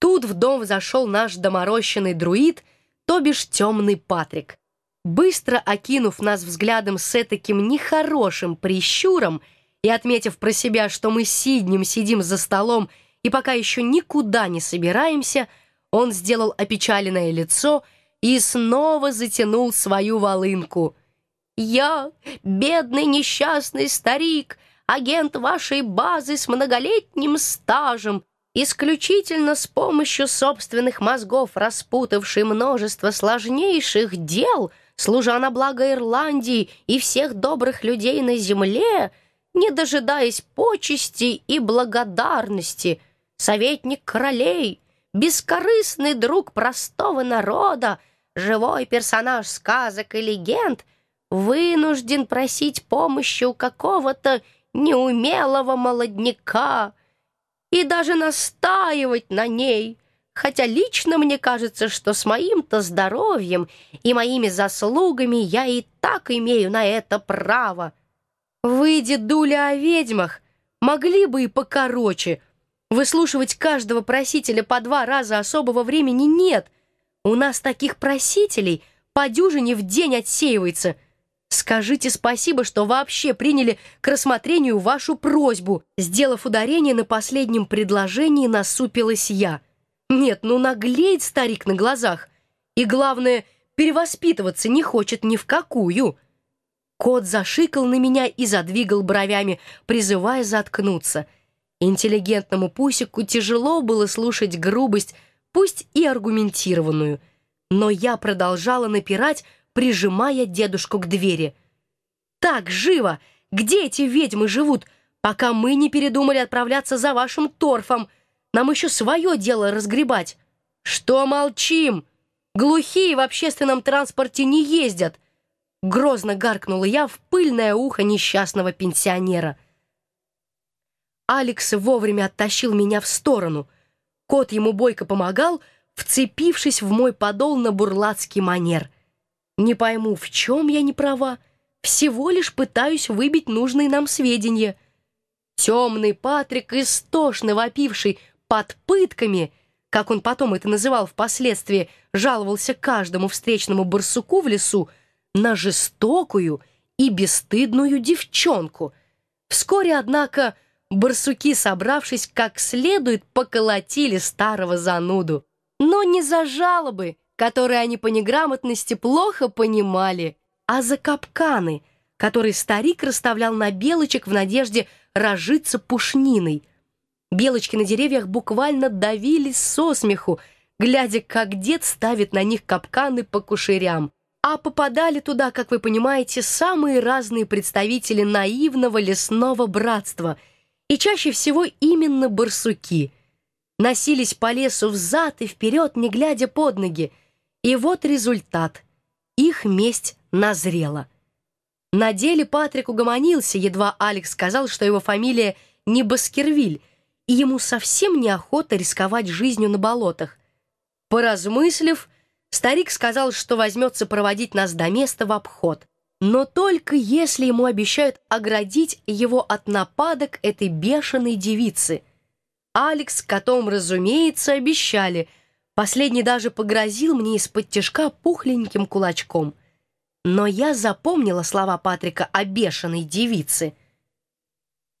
Тут в дом зашел наш доморощенный друид, то бишь темный Патрик. Быстро окинув нас взглядом с таким нехорошим прищуром и отметив про себя, что мы сиднем сидим за столом и пока еще никуда не собираемся, он сделал опечаленное лицо и снова затянул свою волынку. «Я, бедный несчастный старик, агент вашей базы с многолетним стажем, исключительно с помощью собственных мозгов распутавший множество сложнейших дел, служа на благо Ирландии и всех добрых людей на земле, не дожидаясь почести и благодарности, советник королей, бескорыстный друг простого народа, живой персонаж сказок и легенд, вынужден просить помощи у какого-то неумелого молодняка, и даже настаивать на ней, хотя лично мне кажется, что с моим-то здоровьем и моими заслугами я и так имею на это право. Вы, дедуля, о ведьмах могли бы и покороче. Выслушивать каждого просителя по два раза особого времени нет. У нас таких просителей по дюжине в день отсеивается — Скажите спасибо, что вообще приняли к рассмотрению вашу просьбу. Сделав ударение на последнем предложении, насупилась я. Нет, ну наглеет старик на глазах. И главное, перевоспитываться не хочет ни в какую. Кот зашикал на меня и задвигал бровями, призывая заткнуться. Интеллигентному пусику тяжело было слушать грубость, пусть и аргументированную. Но я продолжала напирать, прижимая дедушку к двери. «Так, живо! Где эти ведьмы живут, пока мы не передумали отправляться за вашим торфом? Нам еще свое дело разгребать!» «Что молчим? Глухие в общественном транспорте не ездят!» Грозно гаркнула я в пыльное ухо несчастного пенсионера. Алекс вовремя оттащил меня в сторону. Кот ему бойко помогал, вцепившись в мой подол на бурлацкий манер — не пойму, в чем я не права. Всего лишь пытаюсь выбить нужные нам сведения. Темный Патрик, истошно вопивший под пытками, как он потом это называл впоследствии, жаловался каждому встречному барсуку в лесу на жестокую и бесстыдную девчонку. Вскоре, однако, барсуки, собравшись как следует, поколотили старого зануду. Но не за жалобы, которые они по неграмотности плохо понимали, а за капканы, которые старик расставлял на белочек в надежде разжиться пушниной. Белочки на деревьях буквально давились со смеху, глядя, как дед ставит на них капканы по кушерям. А попадали туда, как вы понимаете, самые разные представители наивного лесного братства, и чаще всего именно барсуки. Носились по лесу взад и вперед, не глядя под ноги, и вот результат. Их месть назрела. На деле Патрик угомонился, едва Алекс сказал, что его фамилия не Баскервиль, и ему совсем неохота рисковать жизнью на болотах. Поразмыслив, старик сказал, что возьмется проводить нас до места в обход, но только если ему обещают оградить его от нападок этой бешеной девицы. Алекс котом, разумеется, обещали — Последний даже погрозил мне из-под тяжка пухленьким кулачком. Но я запомнила слова Патрика о бешеной девице.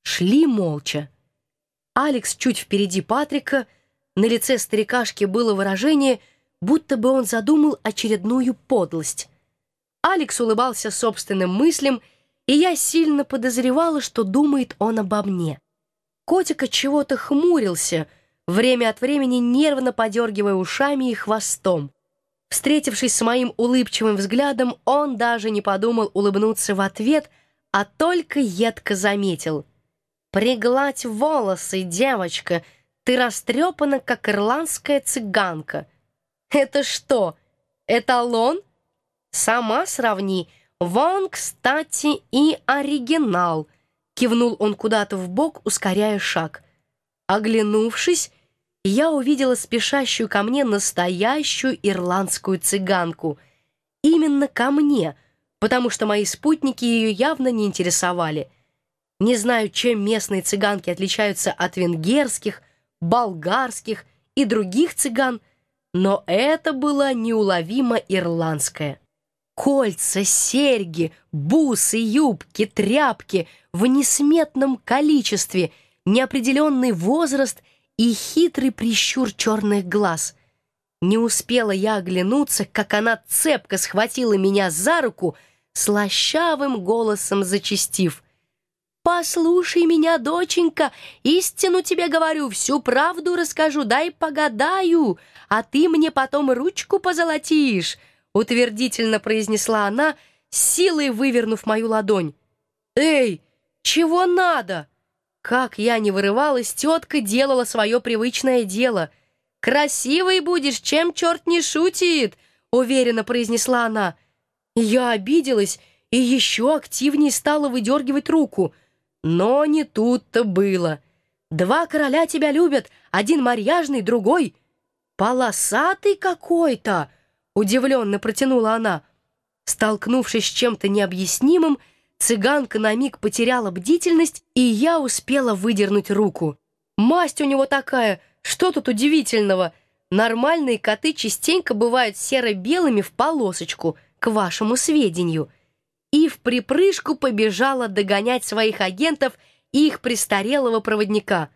Шли молча. Алекс чуть впереди Патрика, на лице старикашки было выражение, будто бы он задумал очередную подлость. Алекс улыбался собственным мыслям, и я сильно подозревала, что думает он обо мне. Котик от чего-то хмурился — время от времени нервно подергивая ушами и хвостом. Встретившись с моим улыбчивым взглядом, он даже не подумал улыбнуться в ответ, а только едко заметил. «Пригладь волосы, девочка, ты растрепана, как ирландская цыганка». «Это что, эталон?» «Сама сравни. Вон, кстати, и оригинал», — кивнул он куда-то в бок, ускоряя шаг. Оглянувшись, я увидела спешащую ко мне настоящую ирландскую цыганку. Именно ко мне, потому что мои спутники ее явно не интересовали. Не знаю, чем местные цыганки отличаются от венгерских, болгарских и других цыган, но это была неуловимо ирландская. Кольца, серьги, бусы, юбки, тряпки в несметном количестве, неопределенный возраст и хитрый прищур черных глаз. Не успела я оглянуться, как она цепко схватила меня за руку, слащавым голосом зачастив. «Послушай меня, доченька, истину тебе говорю, всю правду расскажу, дай погадаю, а ты мне потом ручку позолотишь» утвердительно произнесла она, силой вывернув мою ладонь. «Эй, чего надо?» Как я не вырывалась, тетка делала свое привычное дело. «Красивый будешь, чем черт не шутит!» — уверенно произнесла она. Я обиделась и еще активнее стала выдергивать руку. Но не тут-то было. Два короля тебя любят, один марьяжный, другой полосатый какой-то. Удивленно протянула она. Столкнувшись с чем-то необъяснимым, цыганка на миг потеряла бдительность, и я успела выдернуть руку. Масть у него такая, что тут удивительного? Нормальные коты частенько бывают серо-белыми в полосочку, к вашему сведению. И в припрыжку побежала догонять своих агентов и их престарелого проводника.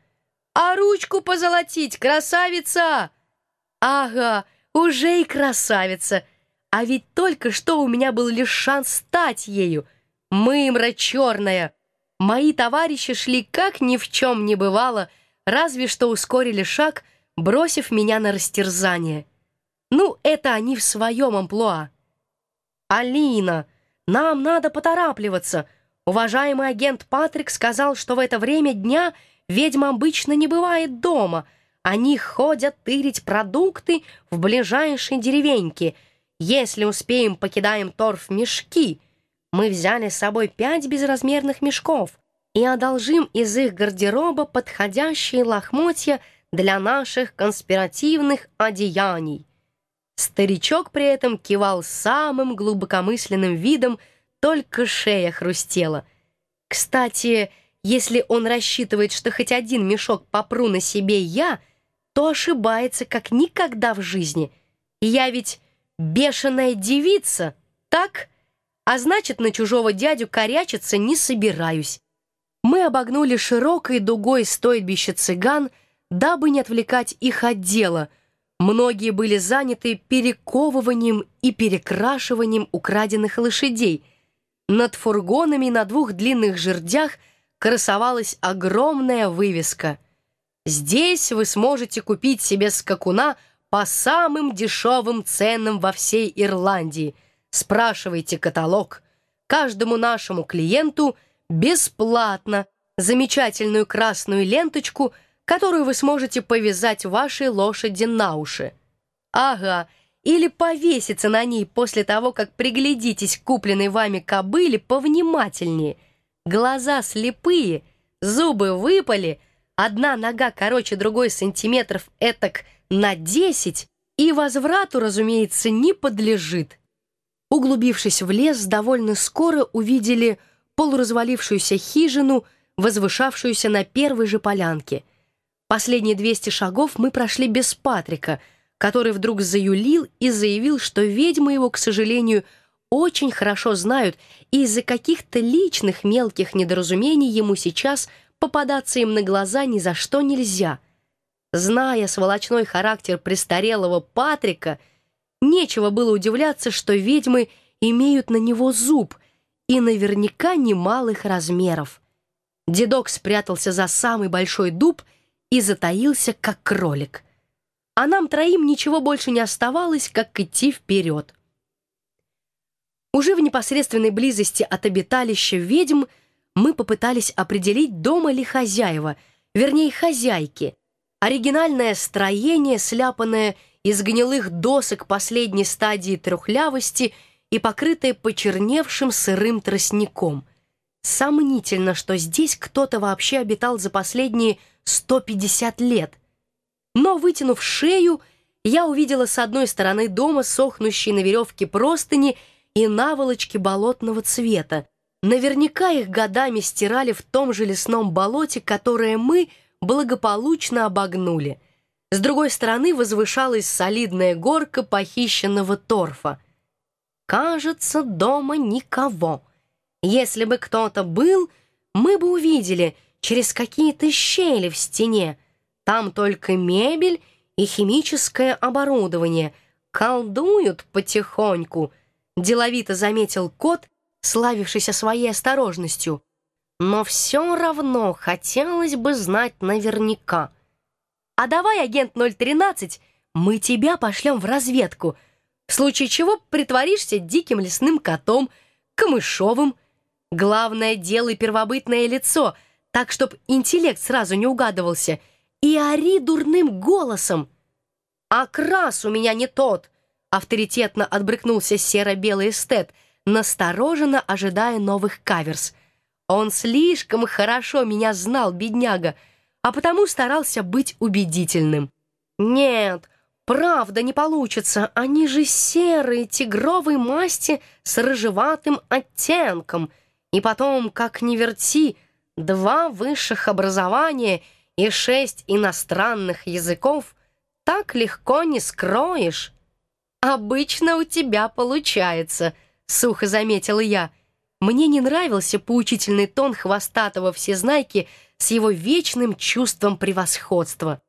«А ручку позолотить, красавица!» «Ага!» Уже и красавица! А ведь только что у меня был лишь шанс стать ею. Мымра черная! Мои товарищи шли как ни в чем не бывало, разве что ускорили шаг, бросив меня на растерзание. Ну, это они в своем амплуа. «Алина, нам надо поторапливаться. Уважаемый агент Патрик сказал, что в это время дня ведьма обычно не бывает дома», они ходят тырить продукты в ближайшей деревеньке. Если успеем, покидаем торф мешки. Мы взяли с собой пять безразмерных мешков и одолжим из их гардероба подходящие лохмотья для наших конспиративных одеяний. Старичок при этом кивал самым глубокомысленным видом, только шея хрустела. Кстати, если он рассчитывает, что хоть один мешок попру на себе я — то ошибается, как никогда в жизни. Я ведь бешеная девица, так? А значит, на чужого дядю корячиться не собираюсь. Мы обогнули широкой дугой стойбище цыган, дабы не отвлекать их от дела. Многие были заняты перековыванием и перекрашиванием украденных лошадей. Над фургонами на двух длинных жердях красовалась огромная вывеска — Здесь вы сможете купить себе скакуна по самым дешевым ценам во всей Ирландии. Спрашивайте каталог. Каждому нашему клиенту бесплатно замечательную красную ленточку, которую вы сможете повязать вашей лошади на уши. Ага, или повеситься на ней после того, как приглядитесь к купленной вами кобыле повнимательнее. Глаза слепые, зубы выпали — одна нога короче другой сантиметров этак на десять, и возврату, разумеется, не подлежит. Углубившись в лес, довольно скоро увидели полуразвалившуюся хижину, возвышавшуюся на первой же полянке. Последние 200 шагов мы прошли без Патрика, который вдруг заюлил и заявил, что ведьмы его, к сожалению, очень хорошо знают, и из-за каких-то личных мелких недоразумений ему сейчас – попадаться им на глаза ни за что нельзя. Зная сволочной характер престарелого Патрика, нечего было удивляться, что ведьмы имеют на него зуб и наверняка немалых размеров. Дедок спрятался за самый большой дуб и затаился, как кролик. А нам троим ничего больше не оставалось, как идти вперед. Уже в непосредственной близости от обиталища ведьм мы попытались определить, дома ли хозяева, вернее, хозяйки. Оригинальное строение, сляпанное из гнилых досок последней стадии трухлявости и покрытое почерневшим сырым тростником. Сомнительно, что здесь кто-то вообще обитал за последние 150 лет. Но, вытянув шею, я увидела с одной стороны дома сохнущие на веревке простыни и наволочки болотного цвета, Наверняка их годами стирали в том же лесном болоте, которое мы благополучно обогнули. С другой стороны возвышалась солидная горка похищенного торфа. Кажется, дома никого. Если бы кто-то был, мы бы увидели через какие-то щели в стене. Там только мебель и химическое оборудование. Колдуют потихоньку, деловито заметил кот, славившийся своей осторожностью. Но все равно хотелось бы знать наверняка. А давай, агент 013, мы тебя пошлем в разведку — в случае чего притворишься диким лесным котом, камышовым. Главное, делай первобытное лицо, так, чтоб интеллект сразу не угадывался, и ори дурным голосом. «Окрас у меня не тот!» — авторитетно отбрыкнулся серо-белый эстет, настороженно ожидая новых каверс. Он слишком хорошо меня знал, бедняга, а потому старался быть убедительным. «Нет, Правда, не получится. Они же серые, тигровой масти с рыжеватым оттенком. И потом, как ни верти, два высших образования и шесть иностранных языков так легко не скроешь. «Обычно у тебя получается», — сухо заметила я. Мне не нравился поучительный тон хвостатого всезнайки с его вечным чувством превосходства.